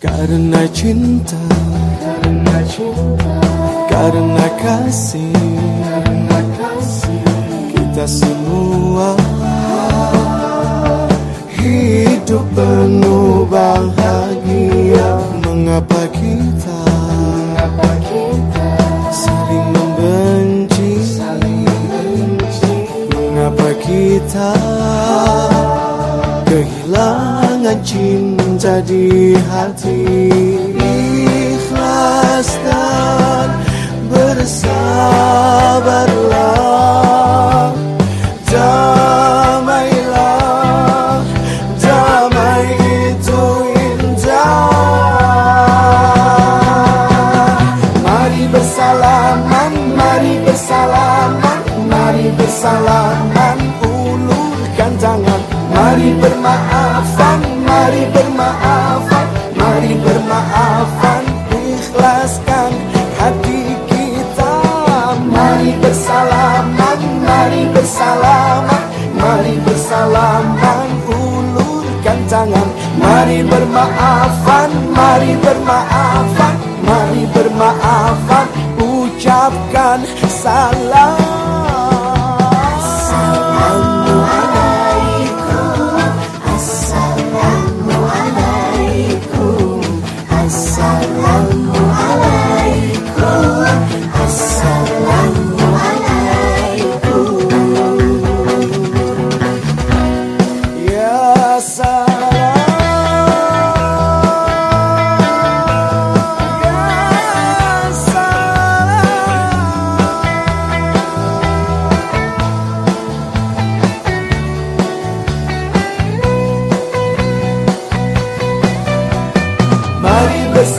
Karena cinta. Karena cinta. Karena kasih. Karena kasih. Kita semua Hidup penuh bahagia. Mengapa kita Mengapa kita Saling membenci? Saling benci Mengapa kita Kehilangan cinta di hati Ikhlas dan bersabarlah. Damailah Damai itu indah. Mari bersalaman, mari bersalaman Mari bersalaman, ulurkan tangan. Mari bermaafan, mari bermaafan Mari bermaafan, ikhlaskan hati kita. Mari bersalaman, mari bersalaman Mari bersalaman, ulurkan tangan. Mari bermaafan, mari bermaafan Mari bermaafan, ucapkan salam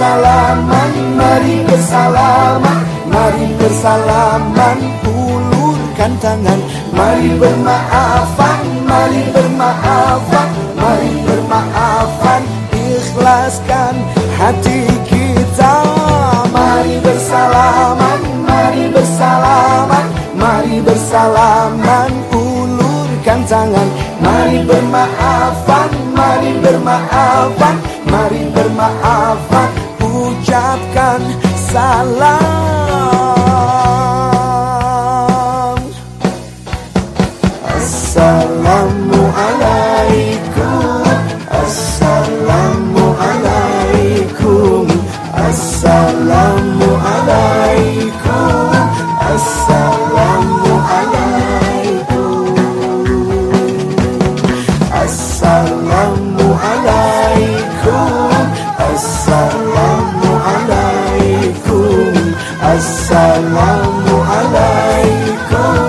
bersalaman, mari bersalaman, mari bersalaman, ulurkan tangan, mari bermaafan, mari bermaafan, mari bermaafan, ikhlaskan hati kita, mari bersalaman, mari bersalaman, mari bersalaman, ulurkan tangan, mari bermaafan, mari bermaafan, mari bermaafan, ucapkan salam. Assalamualaikum, i salamu alaikum